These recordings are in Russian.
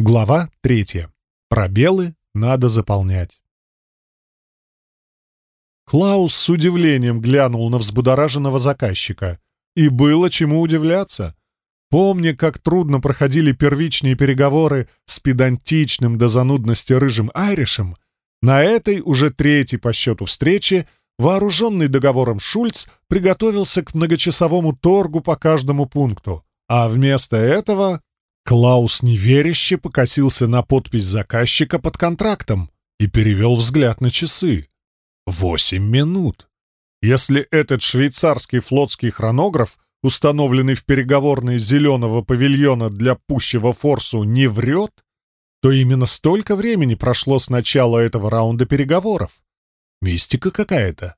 Глава третья. Пробелы надо заполнять. Клаус с удивлением глянул на взбудораженного заказчика. И было чему удивляться. Помня, как трудно проходили первичные переговоры с педантичным до занудности рыжим Айришем, на этой, уже третьей по счету встрече, вооруженный договором Шульц приготовился к многочасовому торгу по каждому пункту, а вместо этого Клаус неверяще покосился на подпись заказчика под контрактом и перевел взгляд на часы. Восемь минут. Если этот швейцарский флотский хронограф, установленный в переговорной зеленого павильона для пущего форсу, не врет, то именно столько времени прошло с начала этого раунда переговоров. Мистика какая-то.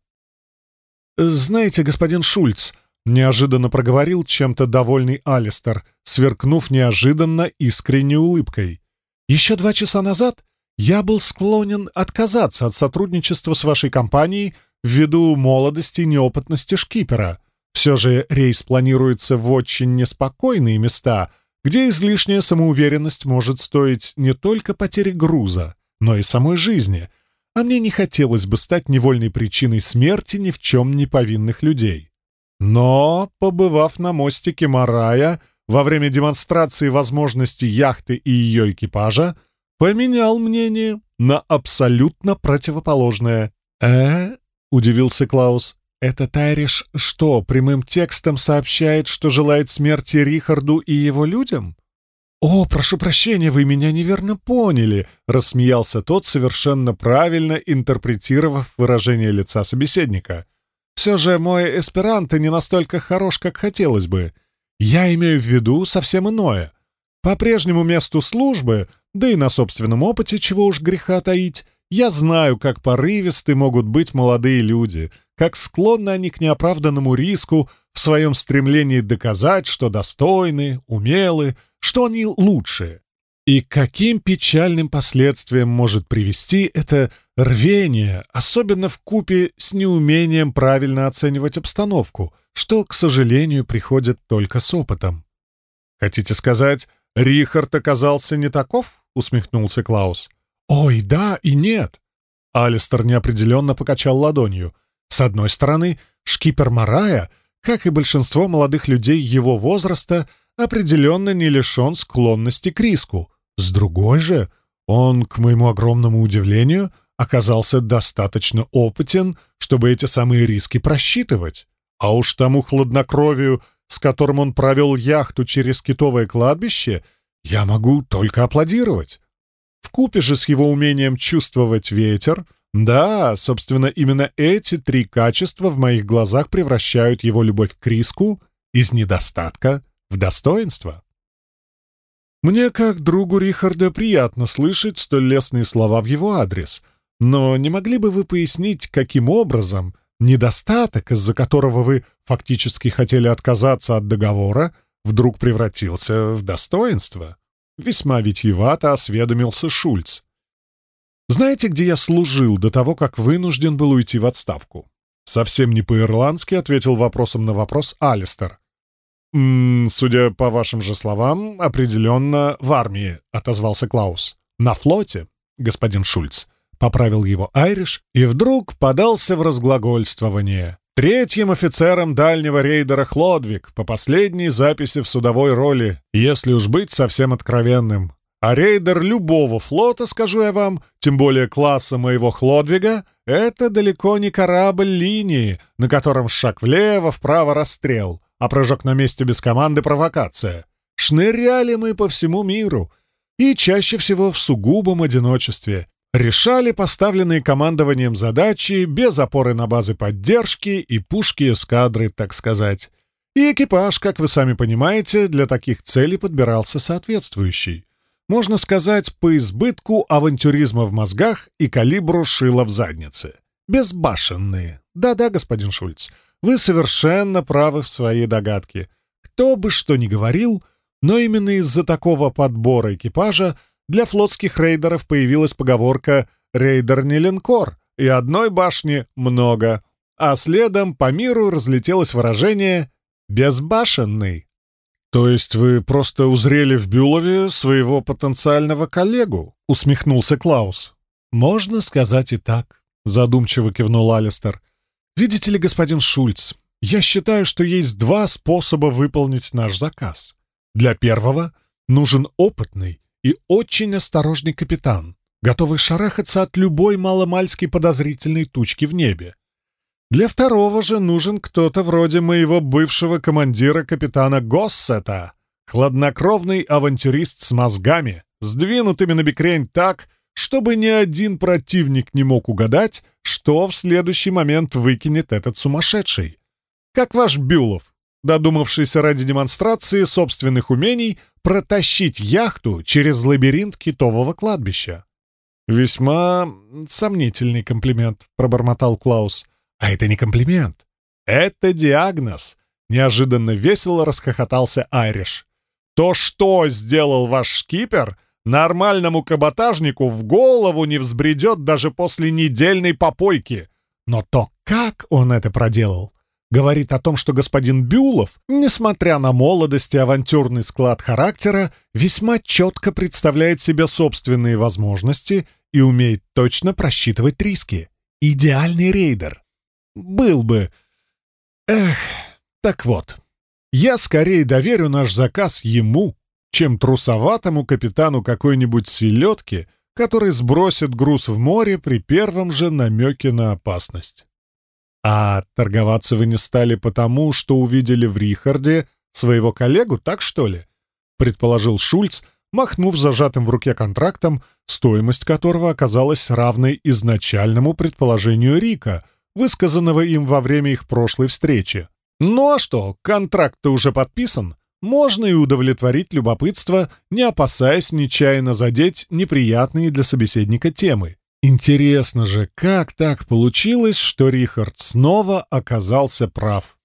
«Знаете, господин Шульц», — неожиданно проговорил чем-то довольный Алистер, сверкнув неожиданно искренней улыбкой. «Еще два часа назад я был склонен отказаться от сотрудничества с вашей компанией ввиду молодости и неопытности шкипера. Все же рейс планируется в очень неспокойные места, где излишняя самоуверенность может стоить не только потери груза, но и самой жизни, а мне не хотелось бы стать невольной причиной смерти ни в чем не повинных людей. Но, побывав на мостике Марая во время демонстрации возможностей яхты и ее экипажа, поменял мнение на абсолютно противоположное. «Э?» — удивился Клаус. «Это Тайриш что, прямым текстом сообщает, что желает смерти Рихарду и его людям?» «О, прошу прощения, вы меня неверно поняли», — рассмеялся тот, совершенно правильно интерпретировав выражение лица собеседника. «Все же мой эсперанто не настолько хорош, как хотелось бы. Я имею в виду совсем иное. По прежнему месту службы да и на собственном опыте, чего уж греха таить, я знаю, как порывисты могут быть молодые люди, как склонны они к неоправданному риску в своем стремлении доказать, что достойны, умелы, что они лучшие. И каким печальным последствиям может привести это рвение, особенно в купе с неумением правильно оценивать обстановку, что, к сожалению, приходит только с опытом. Хотите сказать, Рихард оказался не таков? усмехнулся Клаус. «Ой, да и нет!» Алистер неопределенно покачал ладонью. С одной стороны, шкипер Марая, как и большинство молодых людей его возраста, определенно не лишен склонности к риску. С другой же, он, к моему огромному удивлению, оказался достаточно опытен, чтобы эти самые риски просчитывать. А уж тому хладнокровию, с которым он провел яхту через китовое кладбище — я могу только аплодировать. В купе же с его умением чувствовать ветер, да, собственно, именно эти три качества в моих глазах превращают его любовь к риску из недостатка в достоинство. Мне, как другу Рихарда, приятно слышать столь лестные слова в его адрес, но не могли бы вы пояснить, каким образом недостаток, из-за которого вы фактически хотели отказаться от договора, вдруг превратился в достоинство. Весьма витьевато осведомился Шульц. «Знаете, где я служил до того, как вынужден был уйти в отставку?» Совсем не по-ирландски ответил вопросом на вопрос Алистер. «М -м, «Судя по вашим же словам, определенно в армии», — отозвался Клаус. «На флоте, господин Шульц», — поправил его Айриш и вдруг подался в разглагольствование. Третьим офицером дальнего рейдера Хлодвиг, по последней записи в судовой роли, если уж быть совсем откровенным. А рейдер любого флота, скажу я вам, тем более класса моего Хлодвига, это далеко не корабль линии, на котором шаг влево, вправо расстрел, а прыжок на месте без команды провокация. Шныряли мы по всему миру, и чаще всего в сугубом одиночестве, решали поставленные командованием задачи без опоры на базы поддержки и пушки эскадры, так сказать. И экипаж, как вы сами понимаете, для таких целей подбирался соответствующий. Можно сказать, по избытку авантюризма в мозгах и калибру шила в заднице. Безбашенные. Да-да, господин Шульц, вы совершенно правы в своей догадке. Кто бы что ни говорил, но именно из-за такого подбора экипажа для флотских рейдеров появилась поговорка «рейдер не линкор», и одной башни много, а следом по миру разлетелось выражение «безбашенный». «То есть вы просто узрели в Бюлове своего потенциального коллегу?» — усмехнулся Клаус. «Можно сказать и так», — задумчиво кивнул Алистер. «Видите ли, господин Шульц, я считаю, что есть два способа выполнить наш заказ. Для первого нужен опытный и очень осторожный капитан, готовый шарахаться от любой маломальски подозрительной тучки в небе. Для второго же нужен кто-то вроде моего бывшего командира капитана Госсета, хладнокровный авантюрист с мозгами, сдвинутыми на бекрень так, чтобы ни один противник не мог угадать, что в следующий момент выкинет этот сумасшедший. Как ваш Бюлов, додумавшийся ради демонстрации собственных умений протащить яхту через лабиринт китового кладбища. «Весьма сомнительный комплимент», — пробормотал Клаус. А это не комплимент. Это диагноз. Неожиданно весело расхохотался Айриш. То, что сделал ваш шкипер, нормальному каботажнику в голову не взбредет даже после недельной попойки. Но то, как он это проделал, говорит о том, что господин Бюлов, несмотря на молодость и авантюрный склад характера, весьма четко представляет себе собственные возможности и умеет точно просчитывать риски. Идеальный рейдер. Был бы. Эх, так вот. Я скорее доверю наш заказ ему, чем трусоватому капитану какой-нибудь селедки, который сбросит груз в море при первом же намеке на опасность. А торговаться вы не стали потому, что увидели в Рихарде своего коллегу, так что ли? Предположил Шульц, махнув зажатым в руке контрактом, стоимость которого оказалась равной изначальному предположению Рика — высказанного им во время их прошлой встречи. Ну а что, контракт-то уже подписан, можно и удовлетворить любопытство, не опасаясь нечаянно задеть неприятные для собеседника темы. Интересно же, как так получилось, что Рихард снова оказался прав?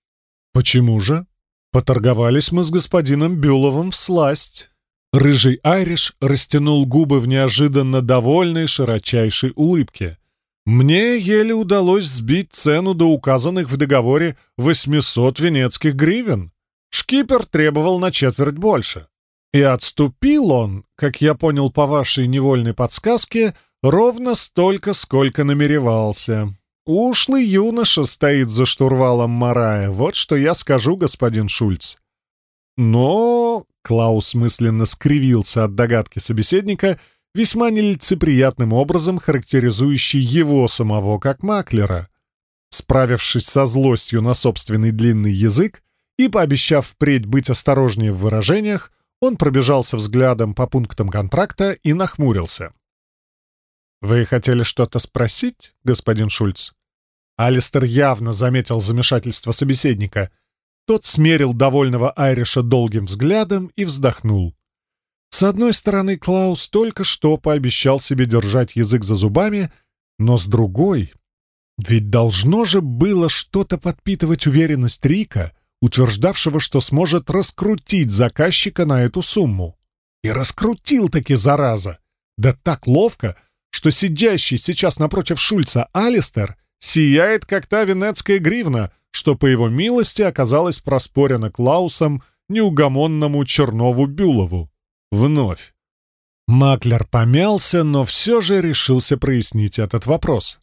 Почему же? Поторговались мы с господином Бюловым в сласть. Рыжий Айриш растянул губы в неожиданно довольной широчайшей улыбке. Мне еле удалось сбить цену до указанных в договоре 800 венецких гривен. Шкипер требовал на четверть больше. И отступил он, как я понял по вашей невольной подсказке, ровно столько, сколько намеревался. Ушлый юноша стоит за штурвалом Марая, вот что я скажу, господин Шульц. Но... Клаус мысленно скривился от догадки собеседника — весьма нелицеприятным образом характеризующий его самого как маклера. Справившись со злостью на собственный длинный язык и пообещав впредь быть осторожнее в выражениях, он пробежался взглядом по пунктам контракта и нахмурился. «Вы хотели что-то спросить, господин Шульц?» Алистер явно заметил замешательство собеседника. Тот смерил довольного Айриша долгим взглядом и вздохнул. С одной стороны, Клаус только что пообещал себе держать язык за зубами, но с другой... Ведь должно же было что-то подпитывать уверенность Рика, утверждавшего, что сможет раскрутить заказчика на эту сумму. И раскрутил-таки, зараза! Да так ловко, что сидящий сейчас напротив Шульца Алистер сияет, как та венецкая гривна, что, по его милости, оказалось проспорено Клаусом неугомонному Чернову Бюлову. Вновь. Маклер помялся, но все же решился прояснить этот вопрос.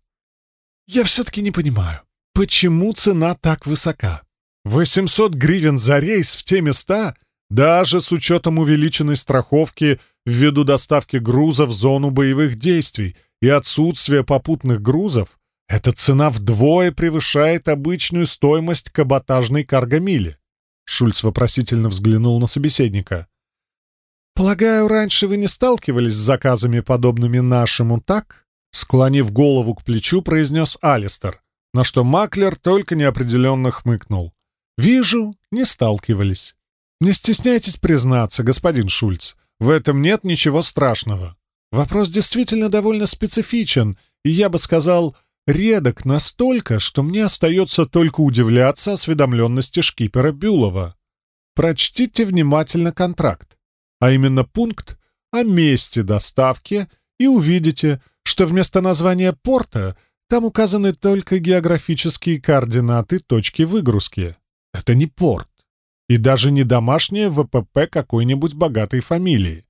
«Я все-таки не понимаю, почему цена так высока? 800 гривен за рейс в те места, даже с учетом увеличенной страховки ввиду доставки груза в зону боевых действий и отсутствия попутных грузов, эта цена вдвое превышает обычную стоимость каботажной каргомили». Шульц вопросительно взглянул на собеседника. «Полагаю, раньше вы не сталкивались с заказами, подобными нашему, так?» Склонив голову к плечу, произнес Алистер, на что Маклер только неопределенно хмыкнул. «Вижу, не сталкивались. Не стесняйтесь признаться, господин Шульц, в этом нет ничего страшного. Вопрос действительно довольно специфичен, и я бы сказал, редок настолько, что мне остается только удивляться осведомленности шкипера Бюлова. Прочтите внимательно контракт а именно пункт о месте доставки, и увидите, что вместо названия порта там указаны только географические координаты точки выгрузки. Это не порт. и даже не домашнее ВПП какой-нибудь богатой фамилии.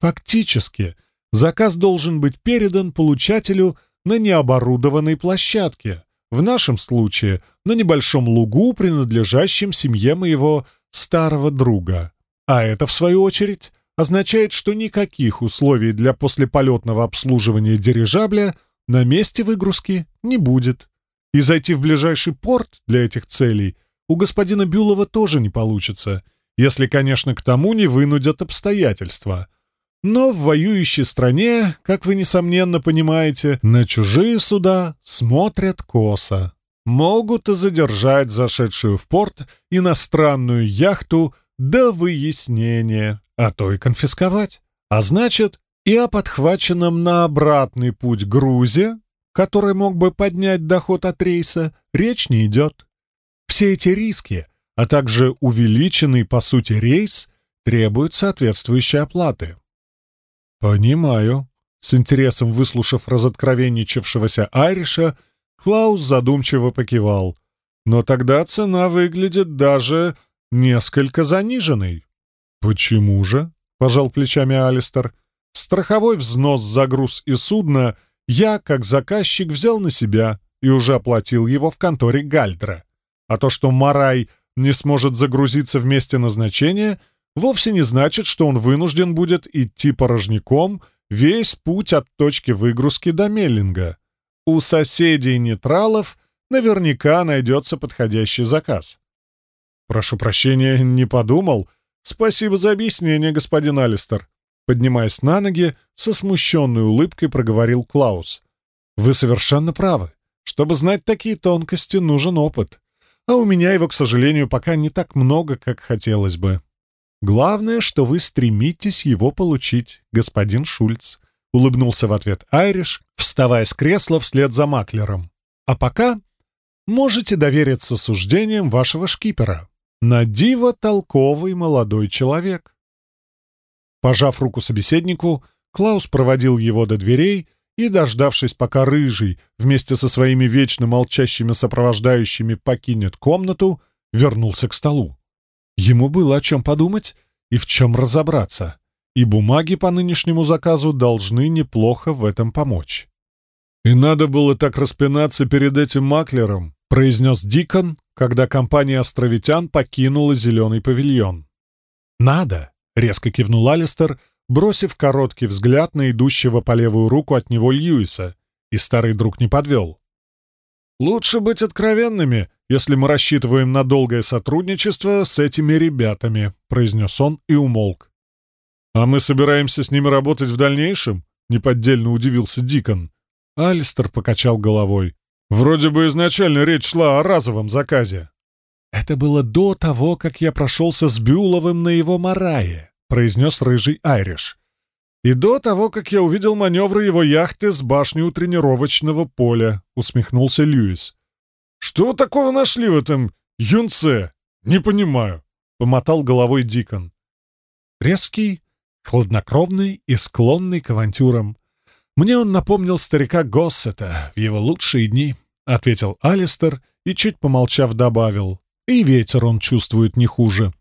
Фактически, заказ должен быть передан получателю на необорудованной площадке, в нашем случае на небольшом лугу, принадлежащем семье моего старого друга. А это, в свою очередь, означает, что никаких условий для послеполетного обслуживания дирижабля на месте выгрузки не будет. И зайти в ближайший порт для этих целей у господина Бюлова тоже не получится, если, конечно, к тому не вынудят обстоятельства. Но в воюющей стране, как вы, несомненно, понимаете, на чужие суда смотрят косо. Могут и задержать зашедшую в порт иностранную яхту до выяснения, а то и конфисковать. А значит, и о подхваченном на обратный путь грузе, который мог бы поднять доход от рейса, речь не идет. Все эти риски, а также увеличенный, по сути, рейс, требуют соответствующей оплаты. «Понимаю», — с интересом выслушав разоткровенничавшегося Айриша, Клаус задумчиво покивал. «Но тогда цена выглядит даже несколько заниженной». «Почему же?» — пожал плечами Алистер. «Страховой взнос за груз и судно я, как заказчик, взял на себя и уже оплатил его в конторе Гальдра. А то, что Марай не сможет загрузиться в месте назначения, вовсе не значит, что он вынужден будет идти порожняком весь путь от точки выгрузки до Меллинга. У соседей нейтралов наверняка найдется подходящий заказ. «Прошу прощения, не подумал. Спасибо за объяснение, господин Алистер». Поднимаясь на ноги, со смущенной улыбкой проговорил Клаус. «Вы совершенно правы. Чтобы знать такие тонкости, нужен опыт. А у меня его, к сожалению, пока не так много, как хотелось бы. Главное, что вы стремитесь его получить, господин Шульц», — улыбнулся в ответ Айриш, вставая с кресла вслед за Маклером. «А пока можете довериться суждениям вашего шкипера». На диво толковый молодой человек. Пожав руку собеседнику, Клаус проводил его до дверей и, дождавшись, пока Рыжий вместе со своими вечно молчащими сопровождающими покинет комнату, вернулся к столу. Ему было о чем подумать и в чем разобраться, и бумаги по нынешнему заказу должны неплохо в этом помочь. «И надо было так распинаться перед этим маклером», — произнес Дикон, когда компания островитян покинула зеленый павильон. «Надо!» — резко кивнул Алистер, бросив короткий взгляд на идущего по левую руку от него Льюиса, и старый друг не подвел. «Лучше быть откровенными, если мы рассчитываем на долгое сотрудничество с этими ребятами», — произнес он и умолк. «А мы собираемся с ними работать в дальнейшем?» — неподдельно удивился Дикон. Алистер покачал головой. Вроде бы изначально речь шла о разовом заказе. «Это было до того, как я прошелся с Бюловым на его Марае», — произнес рыжий Айриш. «И до того, как я увидел маневры его яхты с башни у тренировочного поля», — усмехнулся Льюис. «Что вы такого нашли в этом юнце? Не понимаю», — помотал головой Дикон. Резкий, хладнокровный и склонный к авантюрам. Мне он напомнил старика Госсета в его лучшие дни, — ответил Алистер и, чуть помолчав, добавил. И ветер он чувствует не хуже.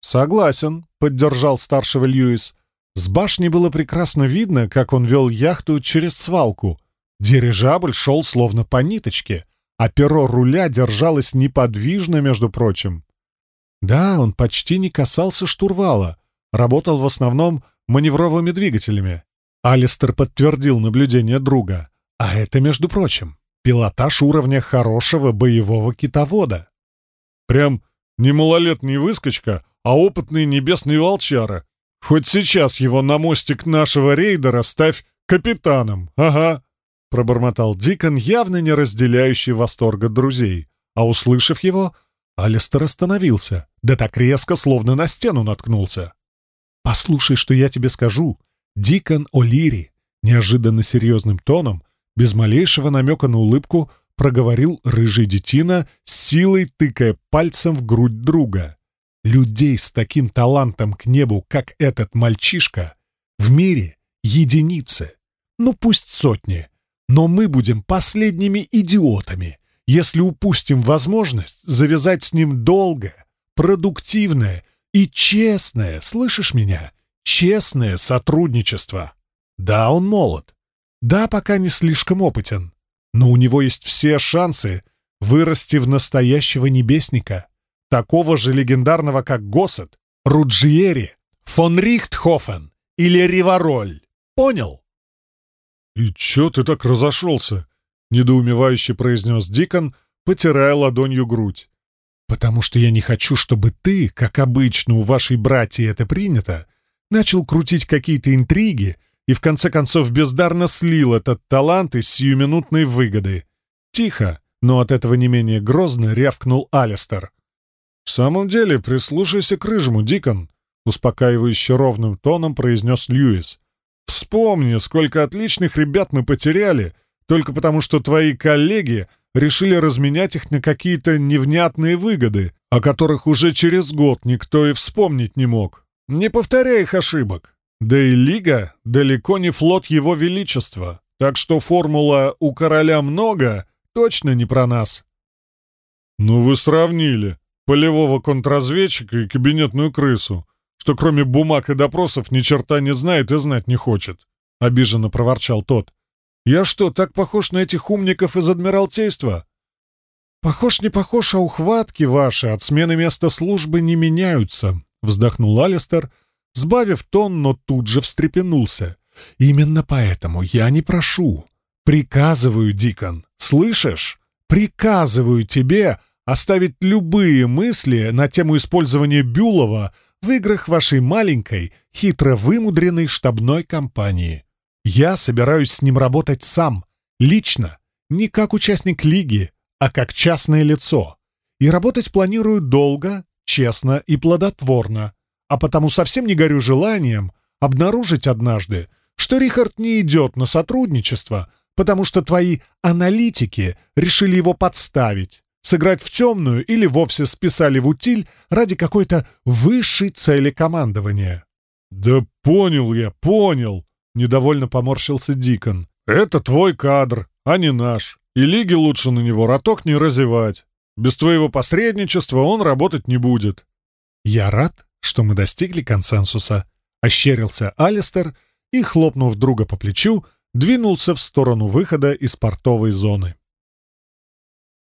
«Согласен», — поддержал старшего Льюис. С башни было прекрасно видно, как он вел яхту через свалку. Дирижабль шел словно по ниточке, а перо руля держалось неподвижно, между прочим. Да, он почти не касался штурвала, работал в основном маневровыми двигателями. Алистер подтвердил наблюдение друга. А это, между прочим, пилотаж уровня хорошего боевого китовода. Прям не малолетний выскочка, а опытный небесный волчара. Хоть сейчас его на мостик нашего рейдера ставь капитаном, ага. Пробормотал Дикон, явно не разделяющий восторга друзей. А услышав его, Алистер остановился, да так резко, словно на стену наткнулся. «Послушай, что я тебе скажу. Дикон О'Лири, неожиданно серьезным тоном, без малейшего намека на улыбку, проговорил рыжий детина, силой тыкая пальцем в грудь друга. Людей с таким талантом к небу, как этот мальчишка, в мире единицы. Ну пусть сотни. Но мы будем последними идиотами, если упустим возможность завязать с ним долгое, продуктивное и честное, слышишь меня? Честное сотрудничество. Да, он молод. Да, пока не слишком опытен. Но у него есть все шансы вырасти в настоящего небесника, такого же легендарного, как Госсет, Руджиери, фон Рихтхофен или Ривароль. Понял? «И чё ты так разошелся?» — недоумевающе произнес Дикон, потирая ладонью грудь. «Потому что я не хочу, чтобы ты, как обычно у вашей братьи это принято, начал крутить какие-то интриги и в конце концов бездарно слил этот талант из сиюминутной выгоды. Тихо, но от этого не менее грозно рявкнул Алистер. «В самом деле, прислушайся к рыжему, Дикон», — успокаивающе ровным тоном произнес Льюис. «Вспомни, сколько отличных ребят мы потеряли, только потому что твои коллеги решили разменять их на какие-то невнятные выгоды, о которых уже через год никто и вспомнить не мог. Не повторяй их ошибок. Да и Лига далеко не флот Его Величества, так что формула «у короля много» точно не про нас. «Ну вы сравнили полевого контрразведчика и кабинетную крысу, что кроме бумаг и допросов ни черта не знает и знать не хочет», — обиженно проворчал тот. «Я что, так похож на этих умников из Адмиралтейства?» «Похож не похож, а ухватки ваши от смены места службы не меняются», — вздохнул Алистер, — сбавив тон, но тут же встрепенулся. «Именно поэтому я не прошу. Приказываю, Дикон, слышишь? Приказываю тебе оставить любые мысли на тему использования Бюлова в играх вашей маленькой, хитро вымудренной штабной компании. Я собираюсь с ним работать сам, лично, не как участник лиги, а как частное лицо. И работать планирую долго, честно и плодотворно а потому совсем не горю желанием обнаружить однажды, что Рихард не идет на сотрудничество, потому что твои аналитики решили его подставить, сыграть в темную или вовсе списали в утиль ради какой-то высшей цели командования. «Да понял я, понял!» — недовольно поморщился Дикон. «Это твой кадр, а не наш, и лиги лучше на него роток не разевать. Без твоего посредничества он работать не будет». «Я рад, что мы достигли консенсуса. Ощерился Алистер и, хлопнув друга по плечу, двинулся в сторону выхода из портовой зоны.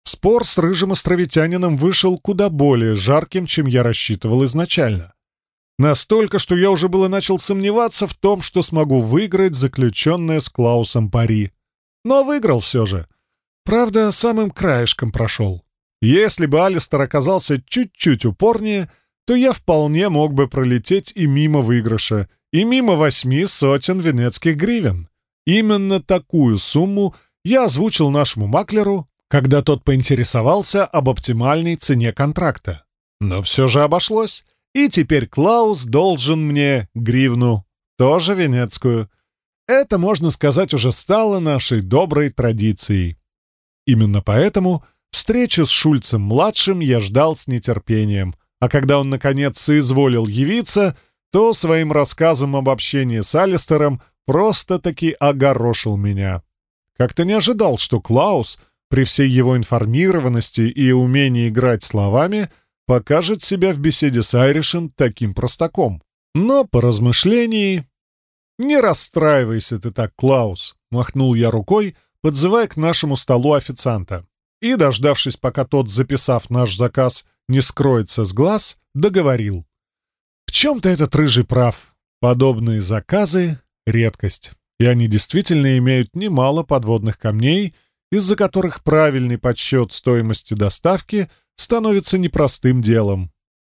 Спор с рыжим островитянином вышел куда более жарким, чем я рассчитывал изначально. Настолько, что я уже было начал сомневаться в том, что смогу выиграть заключенное с Клаусом пари. Но выиграл все же. Правда, самым краешком прошел. Если бы Алистер оказался чуть-чуть упорнее — то я вполне мог бы пролететь и мимо выигрыша, и мимо восьми сотен венецких гривен. Именно такую сумму я озвучил нашему маклеру, когда тот поинтересовался об оптимальной цене контракта. Но все же обошлось, и теперь Клаус должен мне гривну, тоже венецкую. Это, можно сказать, уже стало нашей доброй традицией. Именно поэтому встречу с Шульцем-младшим я ждал с нетерпением — а когда он, наконец, соизволил явиться, то своим рассказом об общении с Алистером просто-таки огорошил меня. Как-то не ожидал, что Клаус, при всей его информированности и умении играть словами, покажет себя в беседе с Айришем таким простаком. Но по размышлении... «Не расстраивайся ты так, Клаус», — махнул я рукой, подзывая к нашему столу официанта. И, дождавшись, пока тот, записав наш заказ, не скроется с глаз, договорил. В чем-то этот рыжий прав. Подобные заказы — редкость, и они действительно имеют немало подводных камней, из-за которых правильный подсчет стоимости доставки становится непростым делом.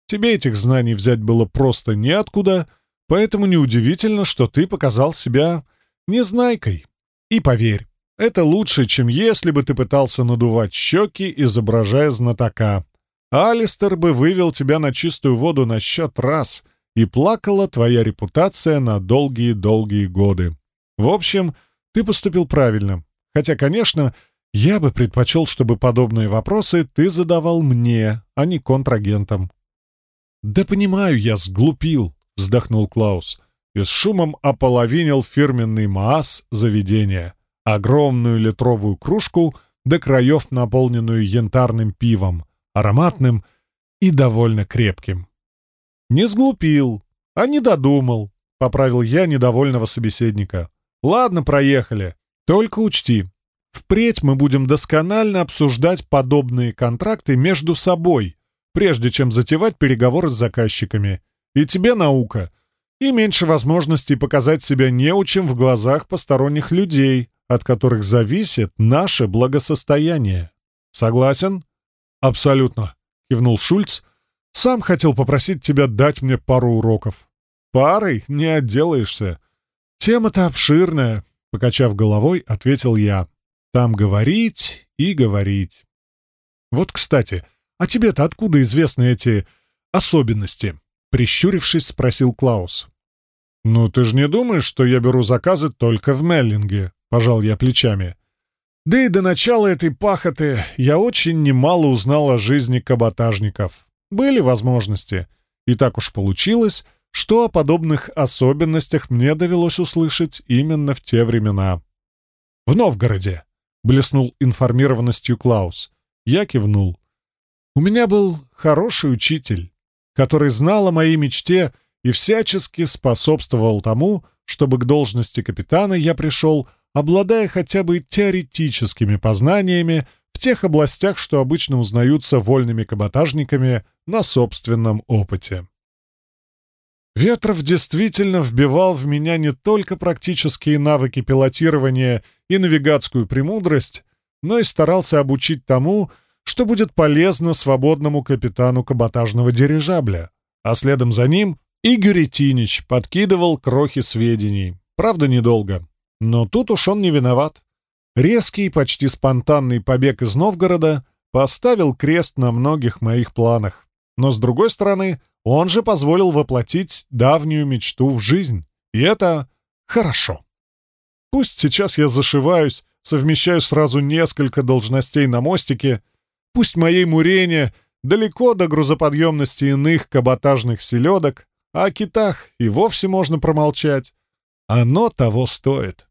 Тебе этих знаний взять было просто неоткуда, поэтому неудивительно, что ты показал себя незнайкой. И поверь, это лучше, чем если бы ты пытался надувать щеки, изображая знатока. Алистер бы вывел тебя на чистую воду на счет раз, и плакала твоя репутация на долгие-долгие годы. В общем, ты поступил правильно. Хотя, конечно, я бы предпочел, чтобы подобные вопросы ты задавал мне, а не контрагентам. «Да понимаю, я сглупил», — вздохнул Клаус и с шумом ополовинил фирменный маас заведения, огромную литровую кружку до краев, наполненную янтарным пивом — ароматным и довольно крепким. «Не сглупил, а не додумал», — поправил я недовольного собеседника. «Ладно, проехали. Только учти, впредь мы будем досконально обсуждать подобные контракты между собой, прежде чем затевать переговоры с заказчиками. И тебе наука, и меньше возможностей показать себя неучим в глазах посторонних людей, от которых зависит наше благосостояние. Согласен? Абсолютно, кивнул Шульц. Сам хотел попросить тебя дать мне пару уроков. Парой не отделаешься. Тема-то обширная, покачав головой, ответил я. Там говорить и говорить. Вот, кстати, а тебе-то откуда известны эти особенности? Прищурившись, спросил Клаус. «Ну, ты же не думаешь, что я беру заказы только в Меллинге?» — пожал я плечами. «Да и до начала этой пахоты я очень немало узнал о жизни каботажников. Были возможности. И так уж получилось, что о подобных особенностях мне довелось услышать именно в те времена. «В Новгороде», — блеснул информированностью Клаус. Я кивнул. «У меня был хороший учитель, который знал о моей мечте и всячески способствовал тому, чтобы к должности капитана я пришел, обладая хотя бы теоретическими познаниями в тех областях, что обычно узнаются вольными каботажниками на собственном опыте. Ветров действительно вбивал в меня не только практические навыки пилотирования и навигатскую премудрость, но и старался обучить тому, что будет полезно свободному капитану каботажного дирижабля, а следом за ним Игорь Тинич подкидывал крохи сведений. Правда, недолго. Но тут уж он не виноват. Резкий, почти спонтанный побег из Новгорода поставил крест на многих моих планах. Но, с другой стороны, он же позволил воплотить давнюю мечту в жизнь. И это хорошо. Пусть сейчас я зашиваюсь, совмещаю сразу несколько должностей на мостике, пусть моей мурене далеко до грузоподъемности иных каботажных селедок, а о китах и вовсе можно промолчать. Оно того стоит.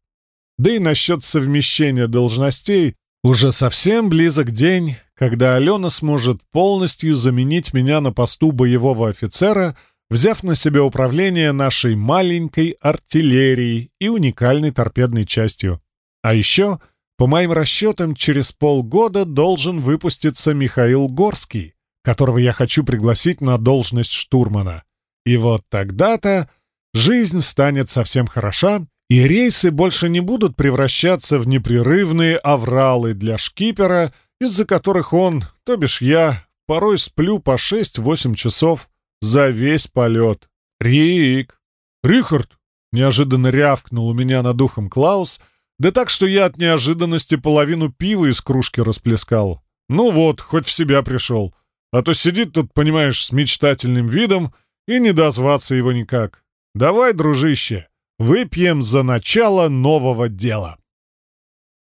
Да и насчет совмещения должностей уже совсем близок день, когда Алена сможет полностью заменить меня на посту боевого офицера, взяв на себя управление нашей маленькой артиллерией и уникальной торпедной частью. А еще, по моим расчетам, через полгода должен выпуститься Михаил Горский, которого я хочу пригласить на должность штурмана. И вот тогда-то жизнь станет совсем хороша, и рейсы больше не будут превращаться в непрерывные авралы для шкипера, из-за которых он, то бишь я, порой сплю по 6-8 часов за весь полет. «Рик! Рихард!» — неожиданно рявкнул у меня над ухом Клаус, да так, что я от неожиданности половину пива из кружки расплескал. Ну вот, хоть в себя пришел. А то сидит тут, понимаешь, с мечтательным видом и не дозваться его никак. Давай, дружище, выпьем за начало нового дела.